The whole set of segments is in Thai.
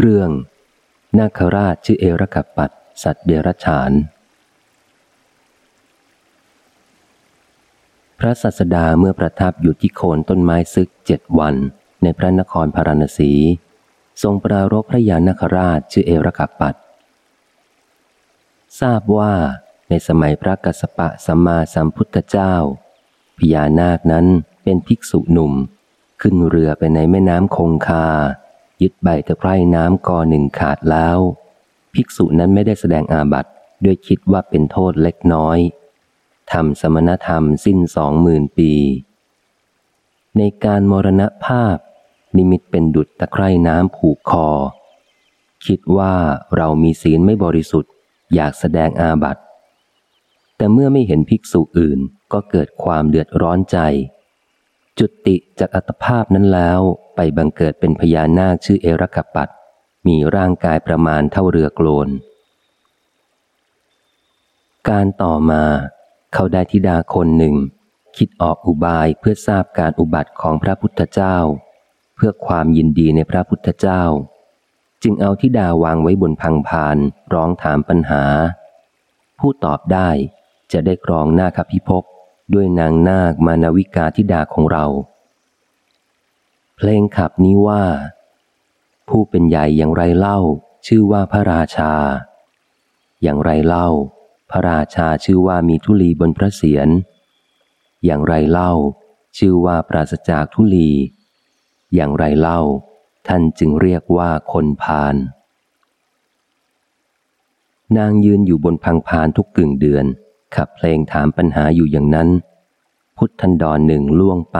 เรื่อง นาคราชชื่อเอรกัปัดสัตว์เดรัจฉาน พระสัสดาเมื่อประทับอยู่ที่โคนต้นไม้ซึกเจ็ดวัน ในพระนครพาราณสี ทรงปรารบพระยานาคราชชื่อเอรกัปัดทราบว่าในสมัยพระกัสสปะสัมมาสัมพุทธเจ้าพญานาคนั้นเป็นภิกษุหนุ่ม ขึ้นเรือไปในแม่น้ำคงคา ยึดใบตะไคร่น้ำกอหนึ่งขาดแล้ว ภิกษุนั้นไม่ได้แสดงอาบัติด้วยคิดว่าเป็นโทษเล็กน้อยทำสมณธรรมสิ้นสองหมื่นปี ในการมรณภาพ นิมิตเป็นดุจตะไคร่น้ำผูกคอ คิดว่าเรามีศีลไม่บริสุทธิ์ อยากแสดงอาบัติแต่เมื่อไม่เห็นภิกษุอื่นก็เกิดความเดือดร้อนใจ จุติจากอัตภาพนั้นแล้วไปบังเกิดเป็นพญานาคชื่อเอรกปัตมีร่างกายประมาณเท่าเรือโกลน การต่อมา เขาได้ธิดาคนหนึ่ง คิดออกอุบายเพื่อทราบการอุบัติของพระพุทธเจ้า เพื่อความยินดีในพระพุทธเจ้า จึงเอาธิดาวางไว้บนพังพานร้องถามปัญหา ผู้ตอบได้จะได้ครองหน้าคพิภพ ด้วยนางนาคมานาวิกาธิดาของเรา เพลงขับนี้ว่า ผู้เป็นใหญ่อย่างไรเล่า ชื่อว่าพระราชา อย่างไรเล่า พระราชาชื่อว่ามีทุลีบนพระเศียรอย่างไรเล่า ชื่อว่าปราศจากทุลี อย่างไรเล่า ท่านจึงเรียกว่าคนพานนางยืนอยู่บนพังพานทุกกึ่งเดือน ขับเพลงถามปัญหาอยู่อย่างนั้น พุทธันดรหนึ่งล่วงไป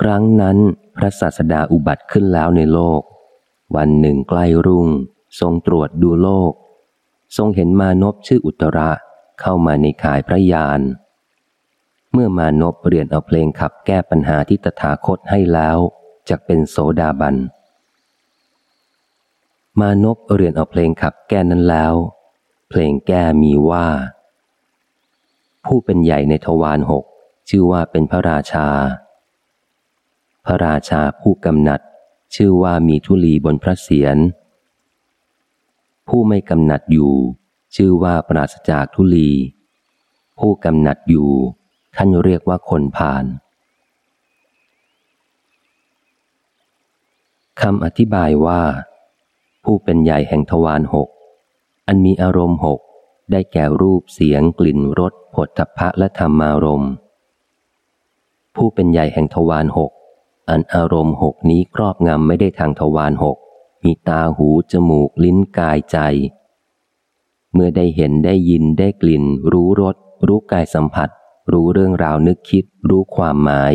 ครั้งนั้นพระศาสดาอุบัติขึ้นแล้วในโลก วันหนึ่งใกล้รุ่ง ทรงตรวจดูโลก ทรงเห็นมานพชื่ออุตระเข้ามาในขายพระยาน เมื่อมานพเรียนเอาเพลงขับแก้ปัญหาที่ตถาคตให้แล้วจะเป็นโสดาบันมานพเรียนเอาเพลงขับแก้นั้นแล้ว เพลงแก้มีว่า ผู้เป็นใหญ่ในทวารหกชื่อว่าเป็นพระราชา พระราชาผู้กำหนัด ชื่อว่ามีทุลีบนพระเศียร ผู้ไม่กำหนัดอยู่ ชื่อว่าปราศจากทุลี ผู้กำหนัดอยู่ ท่านเรียกว่าคนผ่านคำอธิบายว่า ผู้เป็นใหญ่แห่งทวารหก อันมีอารมณ์หกได้แก่รูปเสียงกลิ่นรสผลทพะและธรรมารมณ์ ผู้เป็นใหญ่แห่งทวารหกอันอารมณ์หกนี้ครอบงำไม่ได้ทางทวารหกมีตาหูจมูกลิ้นกายใจ เมื่อได้เห็นได้ยินได้กลิ่น รู้รสรู้กายสัมผัส รู้เรื่องราวนึกคิด รู้ความหมาย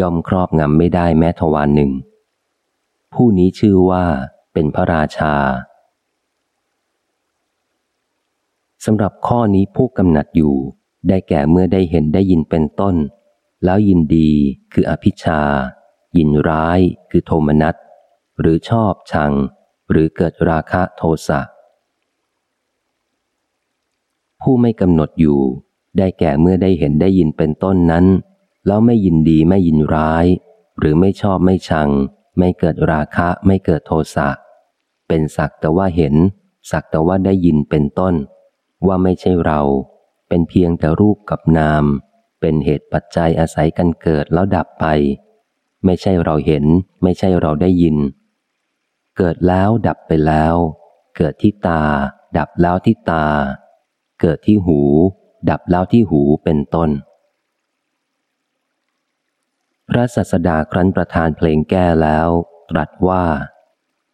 ย่อมครอบงำไม่ได้แม้ทวารหนึ่ง ผู้นี้ชื่อว่าเป็นพระราชา สำหรับข้อนี้ผู้กำหนัดอยู่ ได้แก่เมื่อได้เห็นได้ยินเป็นต้น แล้วยินดีคืออภิชา ยินร้ายคือโทมนัส หรือชอบชัง หรือเกิดราคะโทสะ ผู้ไม่กำหนดอยู่ ได้แก่เมื่อได้เห็นได้ยินเป็นต้นนั้น แล้วไม่ยินดีไม่ยินร้าย หรือไม่ชอบไม่ชัง ไม่เกิดราคะไม่เกิดโทสะ เป็นสักแต่ว่าเห็น สักแต่ว่าได้ยินเป็นต้น ว่าไม่ใช่เรา เป็นเพียงแต่รูปกับนาม เป็นเหตุปัจจัยอาศัยกันเกิดแล้วดับไป ไม่ใช่เราเห็น ไม่ใช่เราได้ยิน เกิดแล้วดับไปแล้ว เกิดที่ตา ดับแล้วที่ตา เกิดที่หู ดับแล้วที่หูเป็นต้น พระสัสดาครั้นประทานเพลงแก้แล้ว ตรัสว่า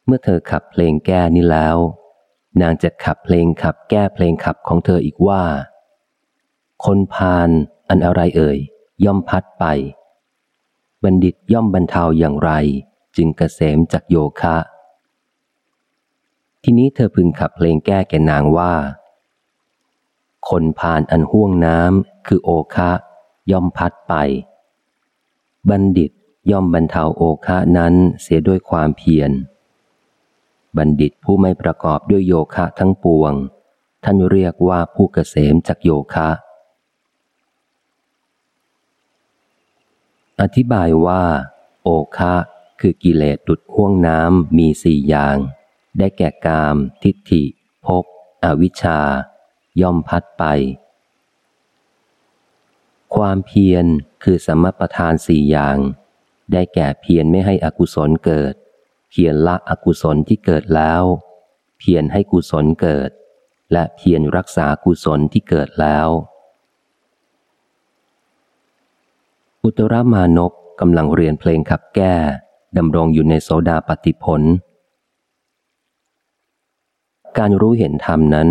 เมื่อเธอขับเพลงแก้นี้แล้ว นางจะขับเพลงขับแก้เพลงขับของเธออีกว่า คนพาลอันอะไรเอ่ย ย่อมพัดไป บัณฑิตย่อมบรรเทาอย่างไร จึงกเกษมจากโยคะ ทีนี้เธอพึงขับเพลงแก้แก่นางว่า คนพาลอันห่วงน้ำคือโอคะ ย่อมพัดไป บัณฑิตย่อมบรรเทาโอคะนั้นเสียด้วยความเพียร บัณฑิตผู้ไม่ประกอบด้วยโยคะทั้งปวง ท่านเรียกว่าผู้เกษมจากโยคะ อธิบายว่า โอคะคือกิเลสดุดห่วงน้ำมีสี่อย่าง ได้แก่กาม ทิฏฐิ ภพ อวิชชา ย่อมพัดไป ความเพียรคือสมประทานสี่อย่าง ได้แก่เพียรไม่ให้อกุศลเกิด เพียรละอกุศลที่เกิดแล้ว เพียรให้กุศลเกิด และเพียรรักษากุศลที่เกิดแล้ว อุตรมานพกำลังเรียนเพลงขับแก้ดำรงอยู่ในโสดาปฏิผล การรู้เห็นธรรมนั้น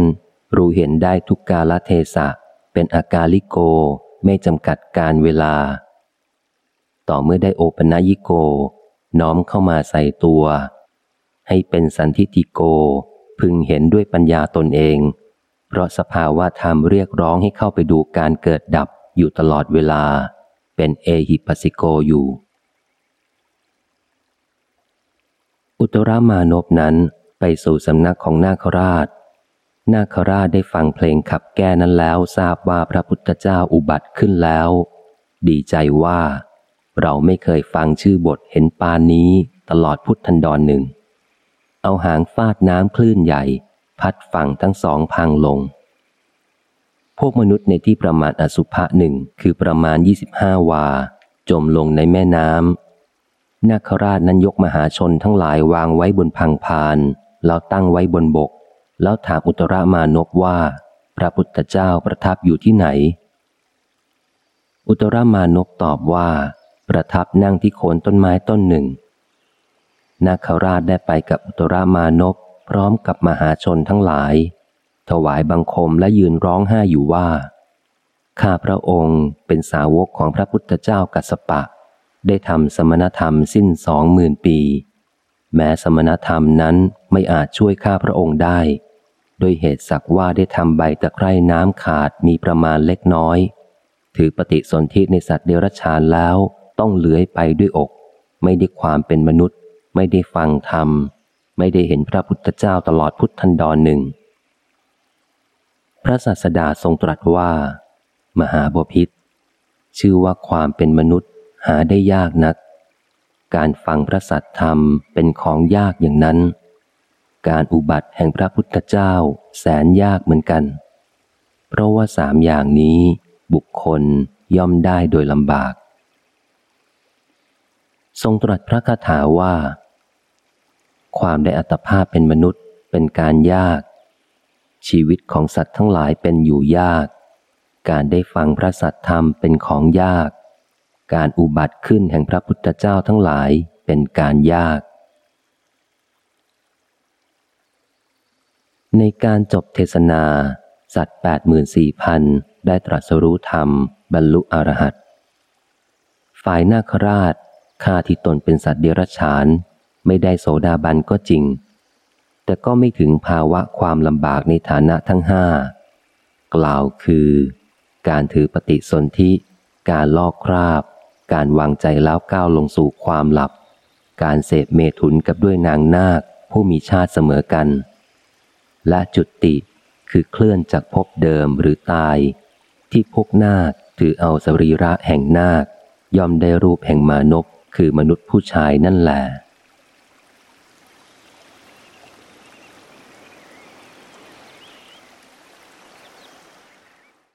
รู้เห็นได้ทุกกาลเทศะ เป็นอากาลิโกไม่จำกัดการเวลา ต่อเมื่อได้โอปนายิโก น้อมเข้ามาใส่ตัว ให้เป็นสันทิติโกพึงเห็นด้วยปัญญาตนเอง เพราะสภาวะธรรมเรียกร้องให้เข้าไปดูการเกิดดับอยู่ตลอดเวลา เป็นเอหิปัสสิโกอยู่ อุตรามานพนั้นไปสู่สำนักของนาคราช นาคราชได้ฟังเพลงขับแก้นั้นแล้วทราบว่าพระพุทธเจ้าอุบัติขึ้นแล้ว ดีใจว่า เราไม่เคยฟังชื่อบทเห็นปานนี้ตลอดพุทธันดรหนึ่ง เอาหางฟาดน้ำคลื่นใหญ่ พัดฝั่งทั้งสองพังลง พวกมนุษย์ในที่ประมาณอสุภะหนึ่งคือประมาณ 25 วา จมลงในแม่น้ำนาคราชนั้นยกมหาชนทั้งหลายวางไว้บนพังพาน แล้วตั้งไว้บนบก แล้วถามอุตรามานพว่า พระพุทธเจ้าประทับอยู่ที่ไหน อุตรามานพตอบว่า ประทับนั่งที่โคนต้นไม้ต้นหนึ่ง นาคราชได้ไปกับอุตรามานพพร้อมกับมหาชนทั้งหลาย ถวายบังคมและยืนร้องไห้อยู่ว่า ข้าพระองค์เป็นสาวกของพระพุทธเจ้ากัสปะ ได้ทำสมณธรรมสิ้นสองหมื่นปี แม้สมณธรรมนั้นไม่อาจช่วยข้าพระองค์ได้ โดยเหตุสักว่าได้ทำใบตะไคร่น้ำขาดมีประมาณเล็กน้อย ถือปฏิสนธิในสัตว์เดรัจฉานแล้ว ต้องเลื้อยไปด้วยอก ไม่ได้ความเป็นมนุษย์ ไม่ได้ฟังธรรม ไม่ได้เห็นพระพุทธเจ้าตลอดพุทธันดรหนึ่ง พระศาสดาทรงตรัสว่า มหาบพิษชื่อว่าความเป็นมนุษย์หาได้ยากนัก การฟังพระสัตธรรมเป็นของยากอย่างนั้น การอุบัติแห่งพระพุทธเจ้าแสนยากเหมือนกัน เพราะว่าสามอย่างนี้บุคคลย่อมได้โดยลำบาก ทรงตรัสพระคาถาว่า ความได้อัตภาพเป็นมนุษย์เป็นการยาก ชีวิตของสัตว์ทั้งหลายเป็นอยู่ยาก การได้ฟังพระสัตธรรมเป็นของยาก การอุบัติขึ้นแห่งพระพุทธเจ้าทั้งหลายเป็นการยาก ในการจบเทศนา สัตว์แปดหมื่นสี่พันได้ตรัสรู้ธรรม บรรลุอรหัตฝ่ายนาคราช ฆ่าที่ตนเป็นสัตว์เดรัจฉาน ไม่ได้โสดาบันก็จริง แต่ก็ไม่ถึงภาวะความลำบากในฐานะทั้งห้ากล่าวคือ การถือปฏิสนธิการลอกคราบ การวางใจแล้วก้าวลงสู่ความหลับ การเสพเมถุนกับด้วยนางนาคผู้มีชาติเสมอกัน และจุดติคือเคลื่อนจากภพเดิมหรือตาย ที่พวกนาคถือเอาสรีระแห่งนาค ย่อมได้รูปแห่งมานพ คือมนุษย์ผู้ชายนั่นแหละ